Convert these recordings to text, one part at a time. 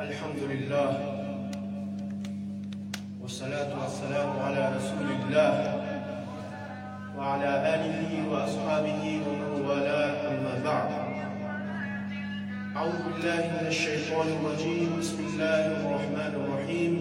الحمد لله والصلاة والسلام على رسول الله وعلى آله وأصحابه ومن والاه أما بعد. أعوذ بالله من الشيطان الرجيم. بسم الله الرحمن الرحيم.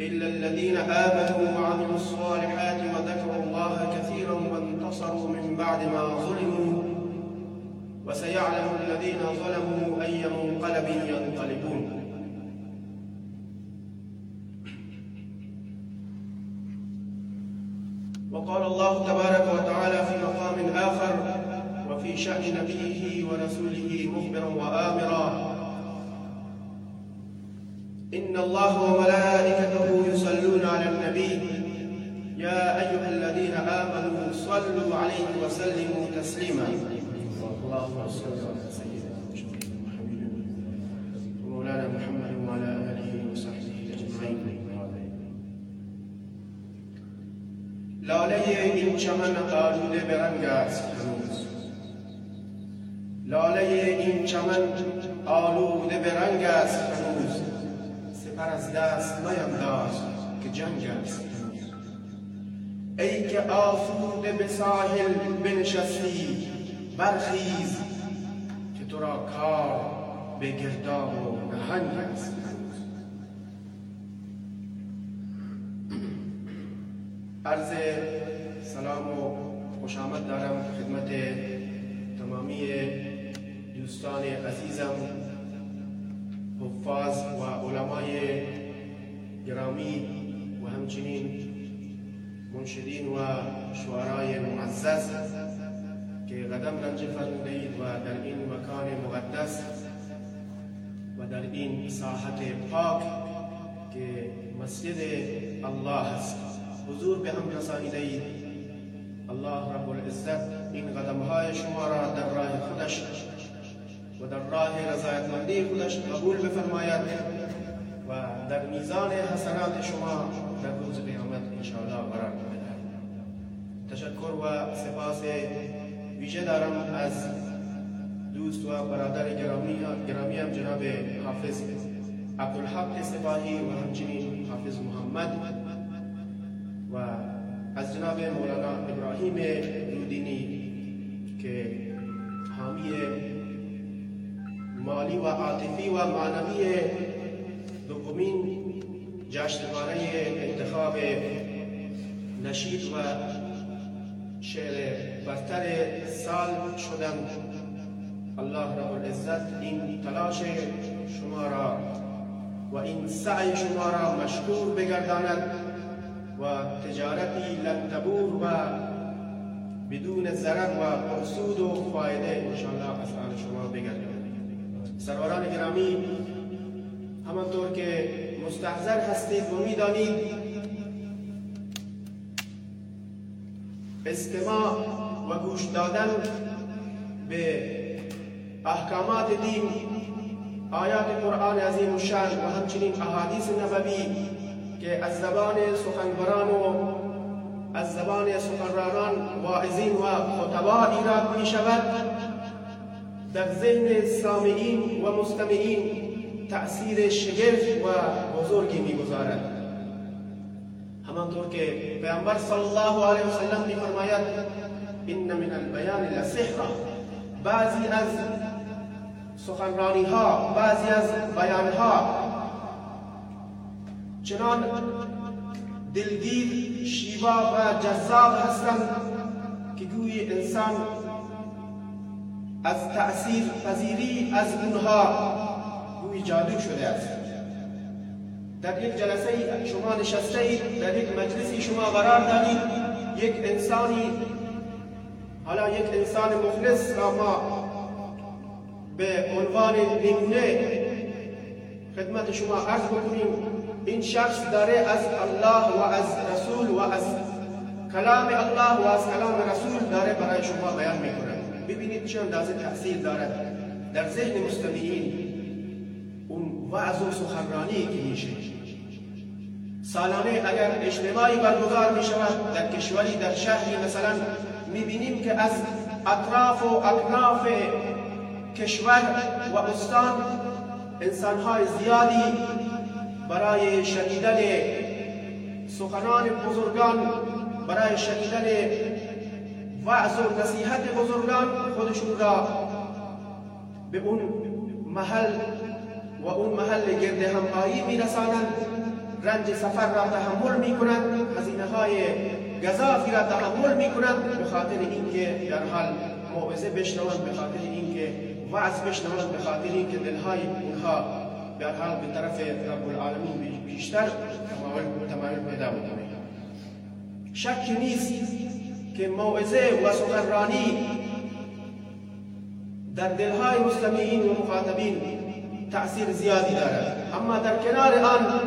إلا الذين آمنوا وعملوا الصالحات وذكروا الله كثيرا وانتصروا من بعد ما ظلموا وسيعلم الذين ظلموا أي منقلب ينقلبون. وقال الله تبارك وتعالى في مقام آخر وفي شأن نبيه ورسوله مخبرا وآمرا. إن الله وملائكته يصلون على النبي يا أيها الذين آمنوا صلوا عليه وسلموا تسليما. لاله این چمن آلوده به رنگ است هنوز. لاله این چمن آلوده به رنگ است هنوز. سپر از دست نینداز که جنگ است ای که آسوده به ساحل بنشستی برخیز که تو را کار به گرداب و نهنگ است عرض سلام و خوش آمد دارم خدمت تمامی دوستان عزیزم حفاظ و علمای گرامی و همچنین منشدین و شعرای معزز. که قدم رنج فرمودید و در این مکان مقدس و در این ساحت پاک که مسجد الله حضور به هم رسانیده الله رب العزت این قدم های شما را در راه خودش و در راه رضایتمندی خودش قبول بفرماید و در میزان حسنات شما در روز قیامت انشاءالله قرار بدهد. تشکر و سپاس ویژه دارم از دوست و برادر گرامی گرامی هم جناب حافظ عبدالحق سپاهی و همچنین حافظ محمد و از جناب مولانا ابراهیم رودینی که حامی مالی و عاطفی و معنوی دومین جشنواره انتخاب نشید و شعر برتر سال شدن الله رب العزت این تلاش شما را و این سعی شما را مشکور بگرداند و تجارتی لنتبور و بدون ضرر و پرسود و فایده انشاءالله از آن شما بگرداند. سروران گرامی همانطور که مستحضر هستید و می‌دانید استماع و گوش دادن به احکامات دین آیات قرآن عظیم الشان و همچنین احادیث نبوی که از زبان سخنوران و از زبان سخنرانان واعظین و خطبا ایراد می شود در ذهن سامعین و مستمعین تأثیر شگرف و بزرگی می‌گذارد. همانطور که پیامبر صلی الله علیه وسلم میفرماید ان من البیان لسحرا بعضی از سخنرانی ها بعضی از بیان ها چنان دلگیر شیوا و جذاب هستند که گوی انسان از تأثیر پذیری از اونها گوی جادو شده است در یک جلسه شما نشسته اید در یک مجلسی شما قرار دارید یک انسانی حالا یک انسان مخلص را ما به عنوان نمونه خدمت شما عرض بکنیم. این شخص داره از الله و از رسول و از کلام الله و از کلام رسول داره برای شما بیان می‌کنه ببینید چه اندازه تاثیر دارد در ذهن مستمعین. اون وعظ و سخنرانی که میشه سالانه اگر اجتماعی برگزار می شود در کشوری در شهری مثلا می بینیم که از اطراف و اکناف کشور و استان انسانهای زیادی برای شنیدن سخنان بزرگان برای شنیدن وعظ و نصیحت بزرگان خودشون را به اون محل و اون محل گرد همایی میرسانند. رنج سفر را تحمل می‌کنند هزینه های گذافی را تحمل می‌کنند به خاطر اینکه در حال موعظه بشنوند به خاطر اینکه وعظ بشنوند به خاطر اینکه دلهای اونها به حال به طرف رب العالمین بیشتر تمایل پیدا بکنه شک نیست که موعظه و سخنرانی در دلهای مستمعین و مخاطبین تأثیر زیادی دارد. اما در کنار آن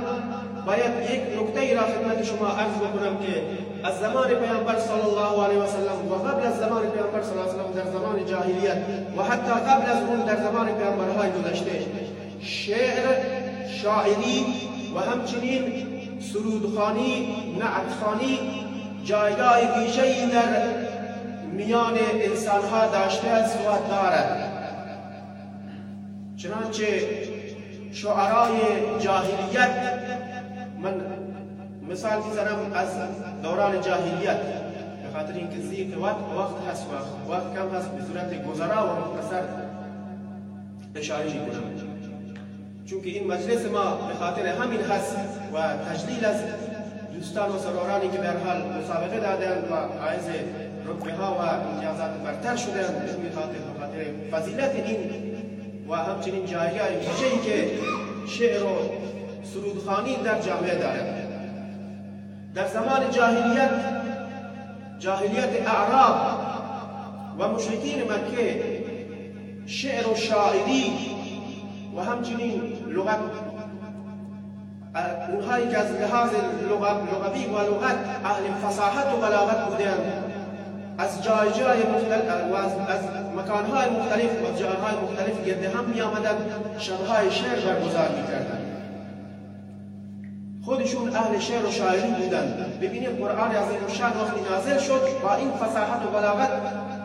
باید یک نکته را خدمت شما عرض بکنم که از زمان پیامبر صلی الله علیه و سلم و قبل از زمان پیامبر صلی الله علیه و سلم در زمان جاهلیت و حتی قبل از اون در زمان پیامبرهای گذشته شعر شاعری و همچنین سرودخانی نعتخانی جایگاه ویژه‌ای در میان انسانها داشته است و دارد. چنانچه شعرای جاهلیت من مثال می‌زنم از دوران جاهلیت. به خاطر اینکه زیق وقت وقت هست وقت وقت کم هست به صورت گذرا و مختصر اشاره می‌کنم. چونکه این مجلس ما به خاطر همین هست و تجلیل از دوستان و سرورانی که در حال مسابقه دادن و عایز رتبه ها و امتیازات برتر شدن به خاطر خاطر فضیلت این و همچنین جایگاه ویژه‌ای که شعر و سرودخانی در جامعه دارد در زمان جاهلیت جاهلیت اعراب و مشرکین مکه شعر و شاعری و همچنین لغت اونهایی که از لحاظ لغوی و لغت اهل فصاحت و بلاغت بودند از جای جای مختلف و از, مکانهای مختلف و جایهای مختلف گرد هم می آمدن شبهای شعر برگزار می کردن. خودشون اهل شعر و شاعری بودند ببینید قرآن عظیم شان وقتی نازل شد با این فصاحت و بلاغت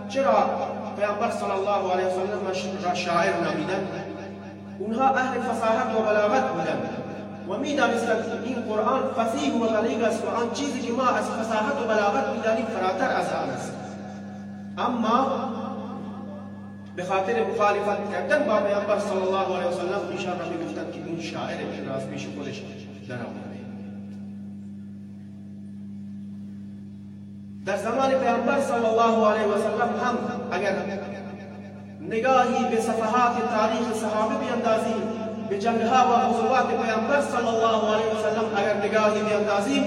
چرا پیامبر صلی الله علیه و سلم را شاعر نامیدند اونها اهل فصاحت و بلاغت بودند و می‌دانستند این قرآن فصیح و بلیغ است و آن چیزی که ما از فصاحت و بلاغت می‌دانیم فراتر از آن است. اما به خاطر مخالفت کردن با پیامبر صلی الله علیه و سلم ایشان را می‌گفتند که این شاعر راز پیش خودش در زمان پیامبر صلی الله علیه و سلم هم اگر نگاهی به صفحات تاریخ صحابه بیندازیم به جنگ ها و غزوات پیامبر صلی الله علیه و سلم اگر نگاهی بیندازیم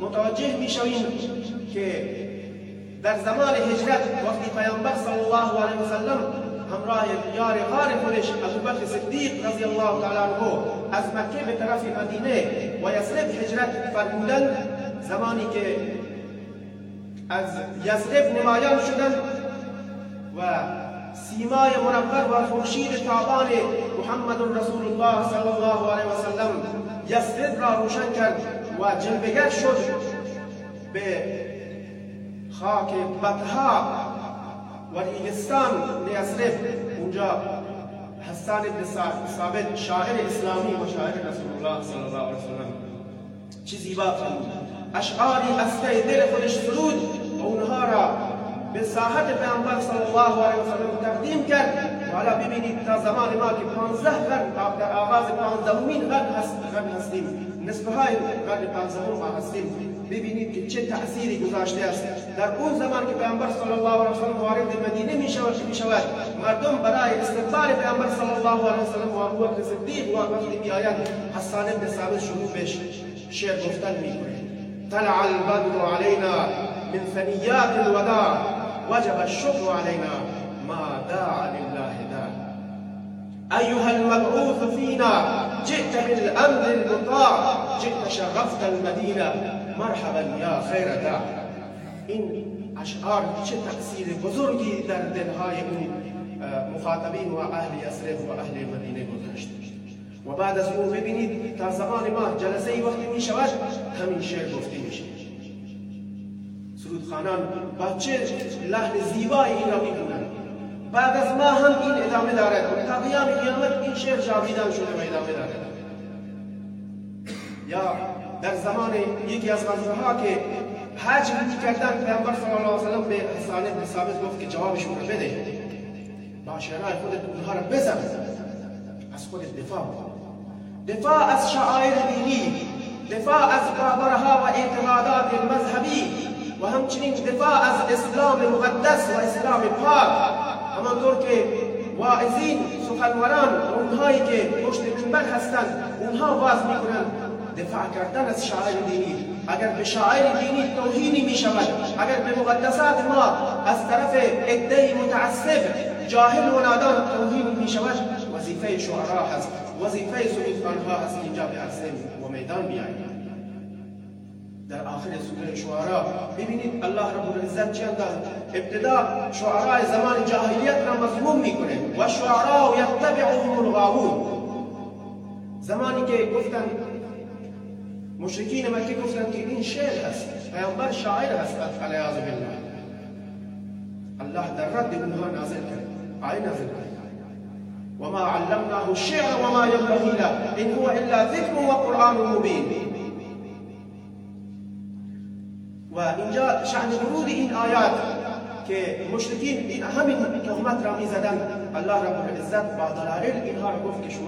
متوجه میشویم که در زمان هجرت وقتی پیامبر صلی الله علیه و سلم همراه یار غار خودش ابوبکر صدیق رضی الله تعالی عنه از مکه به طرف مدینه و یثرب هجرت فرمودند زمانی که از یثرب نمایان شدند و سیمای منور و خورشید تابان محمد رسول الله صلی الله علیه و سلم یثرب را روشن کرد و جلوگر شد به خاک بطها و ریگستان نیسرف اونجا حسان ابن ثابت شاعر اسلامی و شاعر رسول الله صلی الله علیه وسلم. چه زیبا اشعاری از دل خودش سرود. و اونها را به ساحت پیامبر صلی الله علیه وسلم تقدیم کرد. و حالا ببینید تا زمان ما که 15 قرن در آغاز 15 قرن هستیم. نصف های قرن 15 ما هستیم. ببینید که چه تأثیری گذاشته است. در اون زمان که پیامبر صلی الله علیه و سلم وارد مدینه می شود می شود. مردم برای استقبال پیامبر صلی الله علیه و سلم و ابوبکر صدیق وقتی می آیند حسان بن ثابت شروع بهش. شعر گفتن می کنه طلع البدر علينا من ثنيات الوداع وجب الشكر علينا ما داعى لله داع. أيها المبعوث فينا جئت بالأمر المطاع جئت شرفت المدينة. مرحبا یا خیر دا این أشعار چه تأثیر بزرگی در دلهای اون مخاطبین و أهل یسرف و أهل مدینه گذاشت و از اون ببینید تا زمان ما جلسه ای وقتی می شود همین شعر گفته میشه. سرود خانان با چه لحن زیبایی این را می‌کنند بعد از ما هم این ادامه دارد. تا قیام قیامت این شعر جاویدان شده و ادامه دارد. یا در زمان یکی از ها که حج کردن پیامبر صلی الله علیه و سلم به حسان ثابت گفت که جوابشون رو بده. با شعرهای خودت اونها رو بزن. از خودت دفاع دفاع از شعائر دینی. دفاع از باورها و اعتقادات مذهبی. و همچنین دفاع از اسلام مقدس و اسلام پاک. همانطور که واعظین سخنوران اونهایی که پشت منبر هستند اونها واز می‌کنند دفاع کردن از شعائر دینی. اگر به شعائر دینی توهینی می شود اگر به مقدسات ما از طرف عده متعصب جاهل و نادان توهینی می شود وظیفه شعرا هست. وظیفه سویدخانها هست اینجا به عرصه و میدان بیایید در آخر سورة شعرا ببینید الله رب العزت چه انداز؟ ابتدا شعراء زمان جاهلیت را مضموم میکنه. و شعراء یتبعهم الغاوون. زمانی که گفتن مشرکین مکه گفتن که این شعر هست پیامبر شاعر هست علیاذ بالله. الله در رد اونها نازل کرد. آیه نازل کرد. وما علمناه الشعر وما ينبغي له إن هو إلا ذكر وقرآن مبين و اینجا شأن ورود این آیات که مشرکین این همین تهمت را می‌زدند الله رب العزت با دلائل اینها را گفت که شما